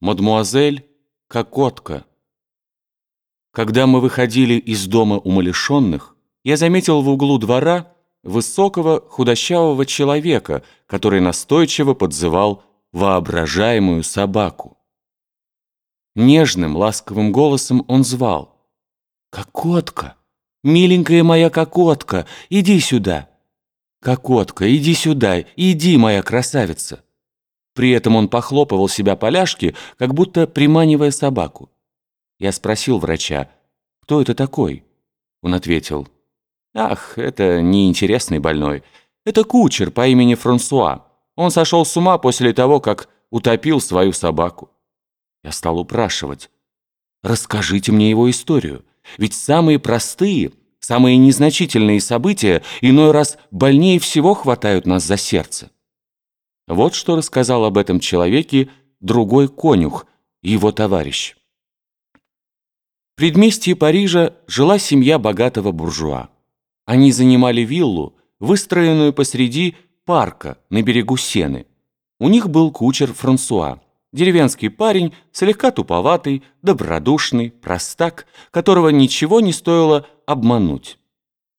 Мадмуазель Кокотка. Когда мы выходили из дома умалишенных, я заметил в углу двора высокого худощавого человека, который настойчиво подзывал воображаемую собаку. Нежным, ласковым голосом он звал. «Кокотка! Миленькая моя кокотка, иди сюда! Кокотка, иди сюда, иди, моя красавица!» При этом он похлопывал себя по ляжке, как будто приманивая собаку. Я спросил врача, кто это такой? Он ответил, ах, это неинтересный больной. Это кучер по имени Франсуа. Он сошел с ума после того, как утопил свою собаку. Я стал упрашивать, расскажите мне его историю. Ведь самые простые, самые незначительные события иной раз больнее всего хватают нас за сердце. Вот что рассказал об этом человеке другой конюх, его товарищ. В предместье Парижа жила семья богатого буржуа. Они занимали виллу, выстроенную посреди парка на берегу Сены. У них был кучер Франсуа, деревенский парень, слегка туповатый, добродушный, простак, которого ничего не стоило обмануть.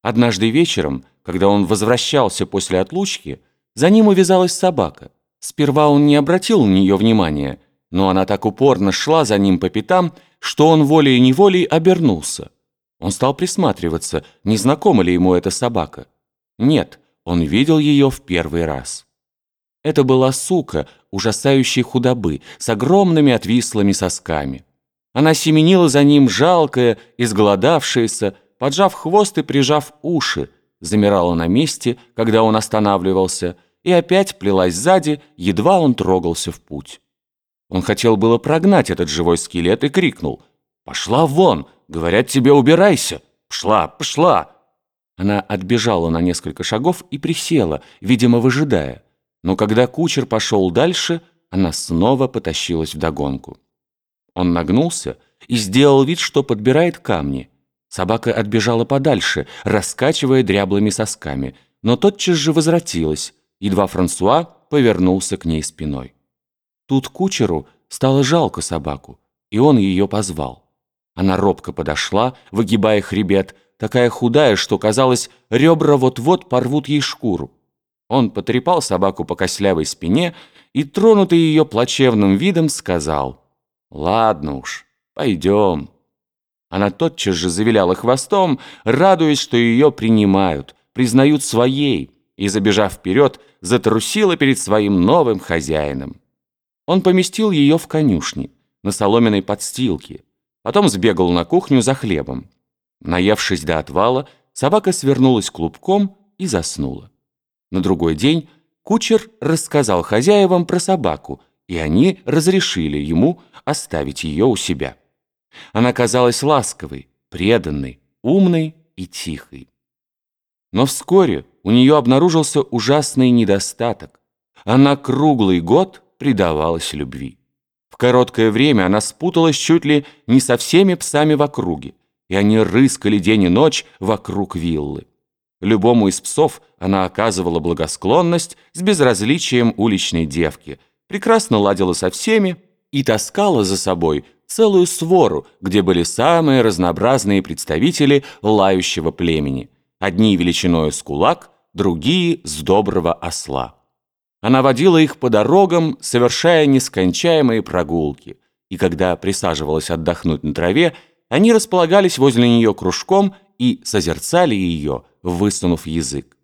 Однажды вечером, когда он возвращался после отлучки, за ним увязалась собака. Сперва он не обратил на нее внимания, но она так упорно шла за ним по пятам, что он волей-неволей обернулся. Он стал присматриваться, не знакома ли ему эта собака. Нет, он видел ее в первый раз. Это была сука ужасающей худобы, с огромными отвислыми сосками. Она семенила за ним жалкая, изголодавшаяся, поджав хвост и прижав уши, замирала на месте, когда он останавливался – и опять плелась сзади, едва он трогался в путь. Он хотел было прогнать этот живой скелет и крикнул «Пошла вон! Говорят тебе, убирайся! Пшла, пшла!» Она отбежала на несколько шагов и присела, видимо, выжидая. Но когда кучер пошел дальше, она снова потащилась вдогонку. Он нагнулся и сделал вид, что подбирает камни. Собака отбежала подальше, раскачивая дряблыми сосками, но тотчас же возвратилась, едва Франсуа повернулся к ней спиной. Тут кучеру стало жалко собаку, и он ее позвал. Она робко подошла, выгибая хребет, такая худая, что, казалось, ребра вот-вот порвут ей шкуру. Он потрепал собаку по кослявой спине и, тронутый ее плачевным видом, сказал «Ладно уж, пойдем». Она тотчас же завиляла хвостом, радуясь, что ее принимают, признают своей, и, забежав вперед, затрусила перед своим новым хозяином. Он поместил ее в конюшни, на соломенной подстилке, потом сбегал на кухню за хлебом. Наевшись до отвала, собака свернулась клубком и заснула. На другой день кучер рассказал хозяевам про собаку, и они разрешили ему оставить ее у себя. Она казалась ласковой, преданной, умной и тихой. Но вскоре у нее обнаружился ужасный недостаток. Она круглый год предавалась любви. В короткое время она спуталась чуть ли не со всеми псами в округе, и они рыскали день и ночь вокруг виллы. Любому из псов она оказывала благосклонность с безразличием уличной девки, прекрасно ладила со всеми и таскала за собой целую свору, где были самые разнообразные представители лающего племени. Одни величиною с кулак – другие с доброго осла. Она водила их по дорогам, совершая нескончаемые прогулки, и когда присаживалась отдохнуть на траве, они располагались возле нее кружком и созерцали ее, высунув язык.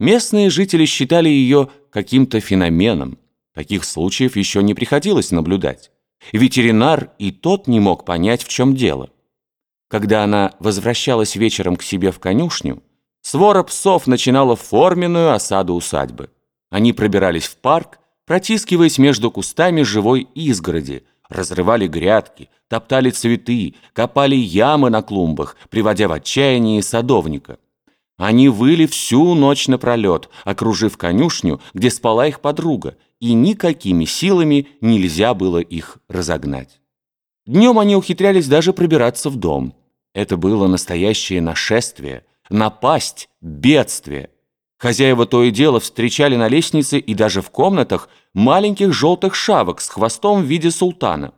Местные жители считали ее каким-то феноменом. Таких случаев еще не приходилось наблюдать. Ветеринар и тот не мог понять, в чем дело. Когда она возвращалась вечером к себе в конюшню, Свора псов начинала форменную осаду усадьбы. Они пробирались в парк, протискиваясь между кустами живой изгороди, разрывали грядки, топтали цветы, копали ямы на клумбах, приводя в отчаяние садовника. Они выли всю ночь напролет, окружив конюшню, где спала их подруга, и никакими силами нельзя было их разогнать. Днем они ухитрялись даже пробираться в дом. Это было настоящее нашествие – напасть, бедствие. Хозяева то и дело встречали на лестнице и даже в комнатах маленьких желтых шавок с хвостом в виде султана.